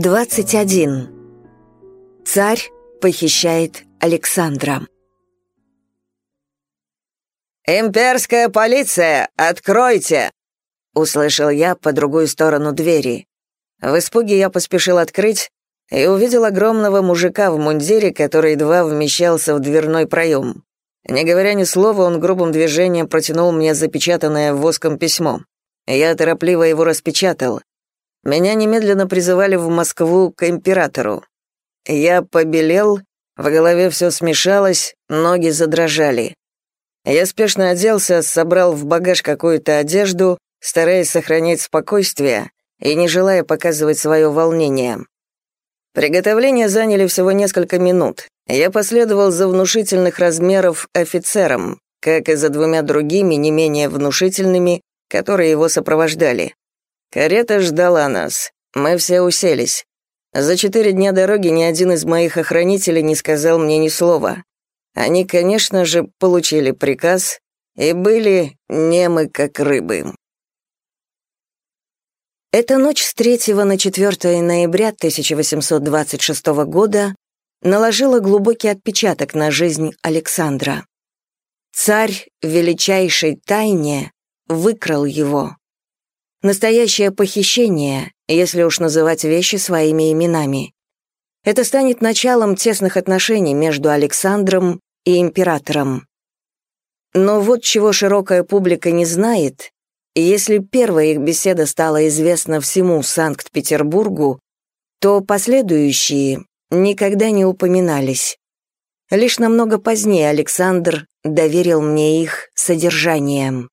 21. Царь похищает Александра. «Имперская полиция, откройте!» Услышал я по другую сторону двери. В испуге я поспешил открыть и увидел огромного мужика в мундире, который едва вмещался в дверной проем. Не говоря ни слова, он грубым движением протянул мне запечатанное воском письмо. Я торопливо его распечатал. Меня немедленно призывали в Москву к императору. Я побелел, в голове все смешалось, ноги задрожали. Я спешно оделся, собрал в багаж какую-то одежду, стараясь сохранять спокойствие и не желая показывать свое волнение. Приготовления заняли всего несколько минут. Я последовал за внушительных размеров офицером, как и за двумя другими, не менее внушительными, которые его сопровождали. Карета ждала нас. Мы все уселись. За четыре дня дороги ни один из моих охранителей не сказал мне ни слова. Они, конечно же, получили приказ и были немы как рыбы. Эта ночь с 3 на 4 ноября 1826 года наложила глубокий отпечаток на жизнь Александра. Царь величайшей тайне выкрал его. Настоящее похищение, если уж называть вещи своими именами. Это станет началом тесных отношений между Александром и императором. Но вот чего широкая публика не знает, если первая их беседа стала известна всему Санкт-Петербургу, то последующие никогда не упоминались. Лишь намного позднее Александр доверил мне их содержанием.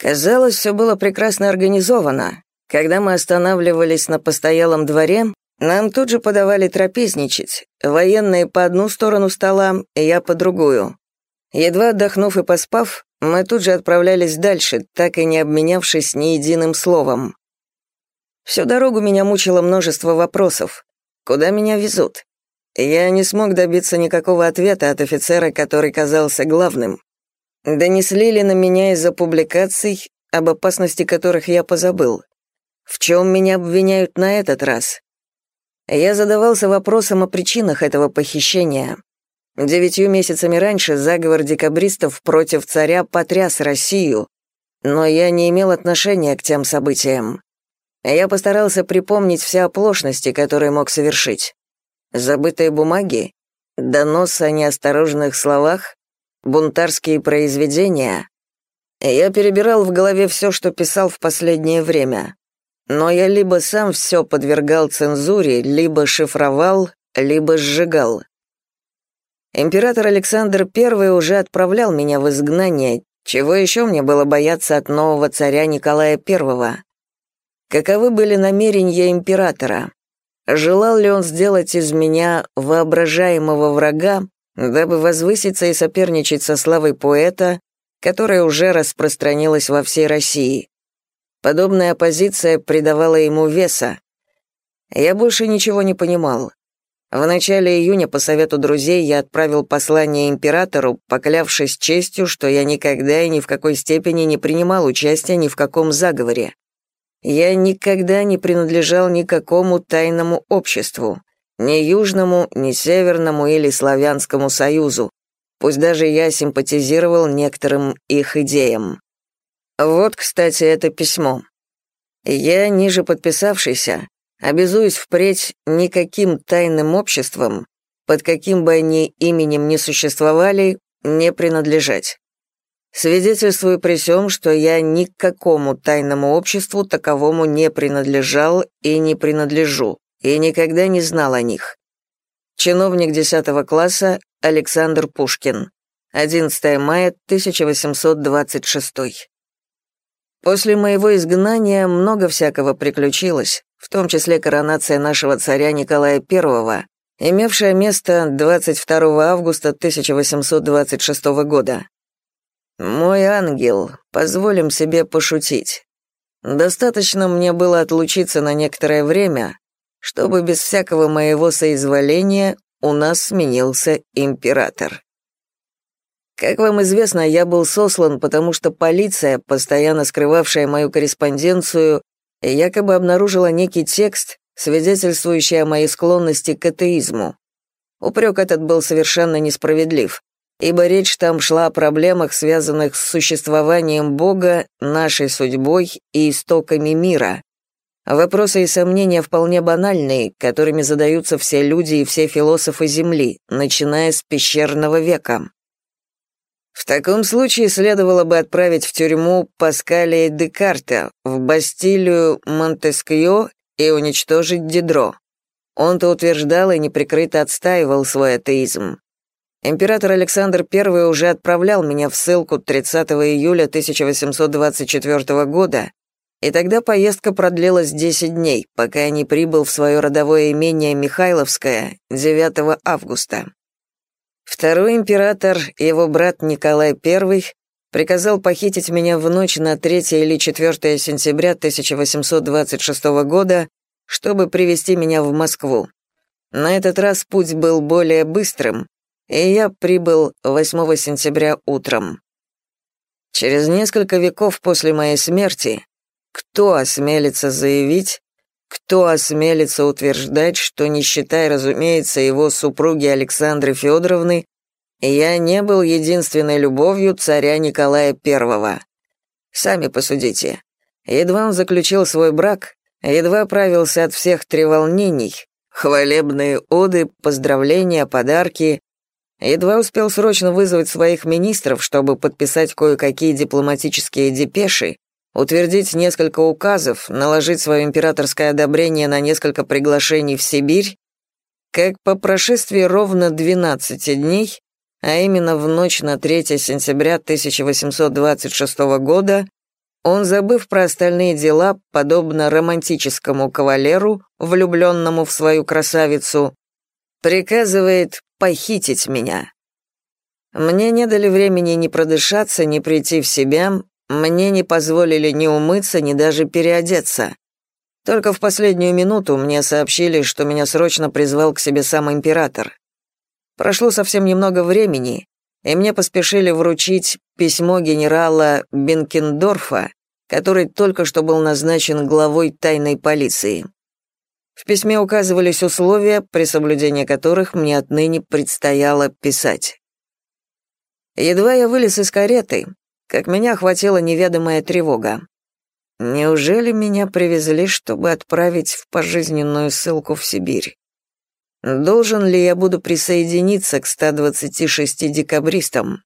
Казалось, все было прекрасно организовано. Когда мы останавливались на постоялом дворе, нам тут же подавали трапезничать. Военные по одну сторону стола, я по другую. Едва отдохнув и поспав, мы тут же отправлялись дальше, так и не обменявшись ни единым словом. Всю дорогу меня мучило множество вопросов. Куда меня везут? Я не смог добиться никакого ответа от офицера, который казался главным. Донесли ли на меня из-за публикаций, об опасности которых я позабыл? В чем меня обвиняют на этот раз? Я задавался вопросом о причинах этого похищения. Девятью месяцами раньше заговор декабристов против царя потряс Россию, но я не имел отношения к тем событиям. Я постарался припомнить все оплошности, которые мог совершить. Забытые бумаги, донос о неосторожных словах, бунтарские произведения. Я перебирал в голове все, что писал в последнее время. Но я либо сам все подвергал цензуре, либо шифровал, либо сжигал. Император Александр I уже отправлял меня в изгнание, чего еще мне было бояться от нового царя Николая I? Каковы были намерения императора? Желал ли он сделать из меня воображаемого врага, дабы возвыситься и соперничать со славой поэта, которая уже распространилась во всей России. Подобная оппозиция придавала ему веса. Я больше ничего не понимал. В начале июня по совету друзей я отправил послание императору, поклявшись честью, что я никогда и ни в какой степени не принимал участия ни в каком заговоре. Я никогда не принадлежал никакому тайному обществу ни Южному, ни Северному или Славянскому союзу, пусть даже я симпатизировал некоторым их идеям. Вот, кстати, это письмо. Я, ниже подписавшийся, обязуюсь впредь никаким тайным обществом, под каким бы они именем ни существовали, не принадлежать. Свидетельствую при всем, что я ни к какому тайному обществу таковому не принадлежал и не принадлежу и никогда не знал о них. Чиновник 10 класса Александр Пушкин. 11 мая 1826. После моего изгнания много всякого приключилось, в том числе коронация нашего царя Николая I, имевшая место 22 августа 1826 года. Мой ангел, позволим себе пошутить. Достаточно мне было отлучиться на некоторое время, чтобы без всякого моего соизволения у нас сменился император. Как вам известно, я был сослан, потому что полиция, постоянно скрывавшая мою корреспонденцию, якобы обнаружила некий текст, свидетельствующий о моей склонности к атеизму. Упрек этот был совершенно несправедлив, ибо речь там шла о проблемах, связанных с существованием Бога, нашей судьбой и истоками мира. Вопросы и сомнения вполне банальные, которыми задаются все люди и все философы Земли, начиная с пещерного века. В таком случае следовало бы отправить в тюрьму Паскаля и Декарта, в Бастилию Монтескьё и уничтожить Дидро. Он-то утверждал и неприкрыто отстаивал свой атеизм. Император Александр I уже отправлял меня в ссылку 30 июля 1824 года, и тогда поездка продлилась 10 дней, пока я не прибыл в свое родовое имение Михайловское 9 августа. Второй император, его брат Николай I, приказал похитить меня в ночь на 3 или 4 сентября 1826 года, чтобы привести меня в Москву. На этот раз путь был более быстрым, и я прибыл 8 сентября утром. Через несколько веков после моей смерти кто осмелится заявить, кто осмелится утверждать, что, не считая, разумеется, его супруги Александры Федоровны, я не был единственной любовью царя Николая I? Сами посудите. Едва он заключил свой брак, едва оправился от всех треволнений, хвалебные оды, поздравления, подарки, едва успел срочно вызвать своих министров, чтобы подписать кое-какие дипломатические депеши, утвердить несколько указов, наложить свое императорское одобрение на несколько приглашений в Сибирь, как по прошествии ровно 12 дней, а именно в ночь на 3 сентября 1826 года, он, забыв про остальные дела, подобно романтическому кавалеру, влюбленному в свою красавицу, приказывает похитить меня. Мне не дали времени ни продышаться, ни прийти в себя, мне не позволили ни умыться, ни даже переодеться. Только в последнюю минуту мне сообщили, что меня срочно призвал к себе сам император. Прошло совсем немного времени, и мне поспешили вручить письмо генерала Бенкендорфа, который только что был назначен главой тайной полиции. В письме указывались условия, при соблюдении которых мне отныне предстояло писать. Едва я вылез из кареты, как меня охватила неведомая тревога. Неужели меня привезли, чтобы отправить в пожизненную ссылку в Сибирь? Должен ли я буду присоединиться к 126 декабристам?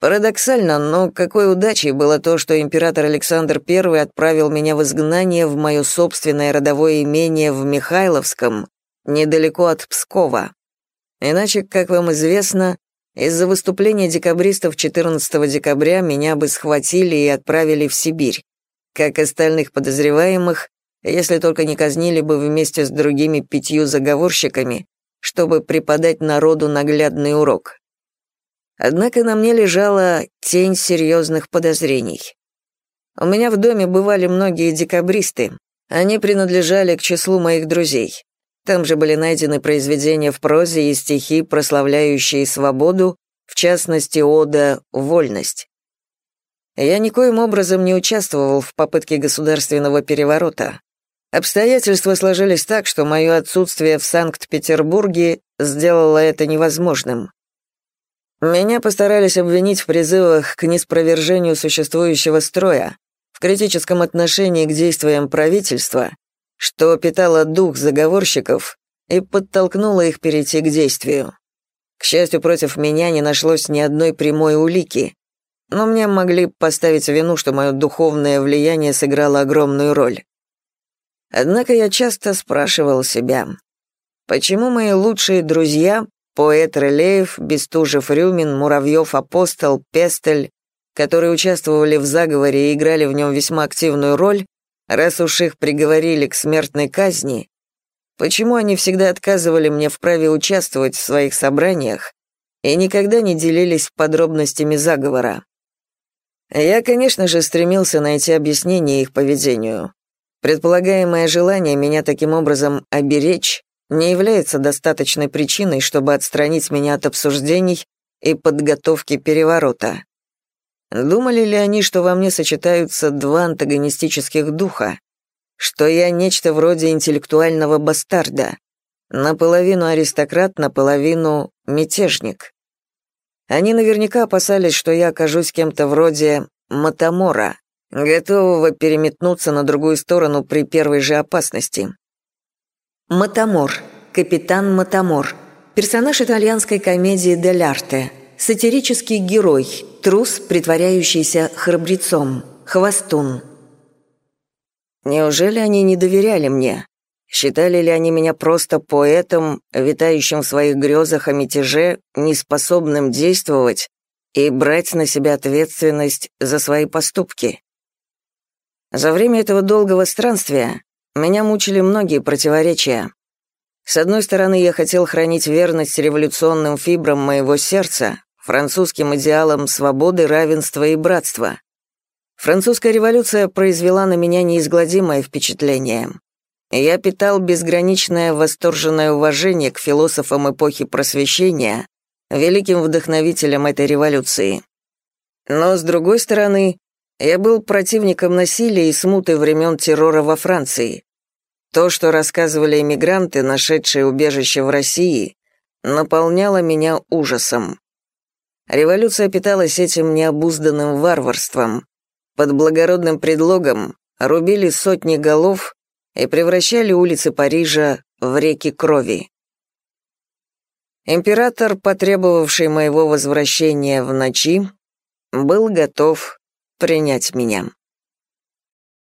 Парадоксально, но какой удачей было то, что император Александр I отправил меня в изгнание в мое собственное родовое имение в Михайловском, недалеко от Пскова. Иначе, как вам известно, из-за выступления декабристов 14 декабря меня бы схватили и отправили в Сибирь, как остальных подозреваемых, если только не казнили бы вместе с другими пятью заговорщиками, чтобы преподать народу наглядный урок. Однако на мне лежала тень серьезных подозрений. У меня в доме бывали многие декабристы, они принадлежали к числу моих друзей. Там же были найдены произведения в прозе и стихи, прославляющие свободу, в частности, ода «Вольность». Я никоим образом не участвовал в попытке государственного переворота. Обстоятельства сложились так, что мое отсутствие в Санкт-Петербурге сделало это невозможным. Меня постарались обвинить в призывах к неспровержению существующего строя, в критическом отношении к действиям правительства что питало дух заговорщиков и подтолкнуло их перейти к действию. К счастью, против меня не нашлось ни одной прямой улики, но мне могли поставить вину, что мое духовное влияние сыграло огромную роль. Однако я часто спрашивал себя, почему мои лучшие друзья, поэт Рылеев, Бестужев-Рюмин, Муравьев-Апостол, Пестель, которые участвовали в заговоре и играли в нем весьма активную роль, Раз уж их приговорили к смертной казни, почему они всегда отказывали мне в праве участвовать в своих собраниях и никогда не делились подробностями заговора? Я, конечно же, стремился найти объяснение их поведению. Предполагаемое желание меня таким образом оберечь не является достаточной причиной, чтобы отстранить меня от обсуждений и подготовки переворота. Думали ли они, что во мне сочетаются два антагонистических духа? Что я нечто вроде интеллектуального бастарда? Наполовину аристократ, наполовину мятежник. Они наверняка опасались, что я окажусь кем-то вроде Матамора, готового переметнуться на другую сторону при первой же опасности. Матамор. Капитан Матамор. Персонаж итальянской комедии «Дель Арте». Сатирический герой. Трус, притворяющийся храбрецом. Хвостун. Неужели они не доверяли мне? Считали ли они меня просто поэтом, витающим в своих грезах о мятеже, неспособным действовать и брать на себя ответственность за свои поступки? За время этого долгого странствия меня мучили многие противоречия. С одной стороны, я хотел хранить верность революционным фибрам моего сердца, французским идеалам свободы, равенства и братства. Французская революция произвела на меня неизгладимое впечатление. Я питал безграничное восторженное уважение к философам эпохи Просвещения, великим вдохновителям этой революции. Но, с другой стороны, я был противником насилия и смуты времен террора во Франции. То, что рассказывали эмигранты, нашедшие убежище в России, наполняло меня ужасом. Революция питалась этим необузданным варварством. Под благородным предлогом рубили сотни голов, и превращали улицы Парижа в реки крови. Император, потребовавший моего возвращения в ночи, был готов принять меня.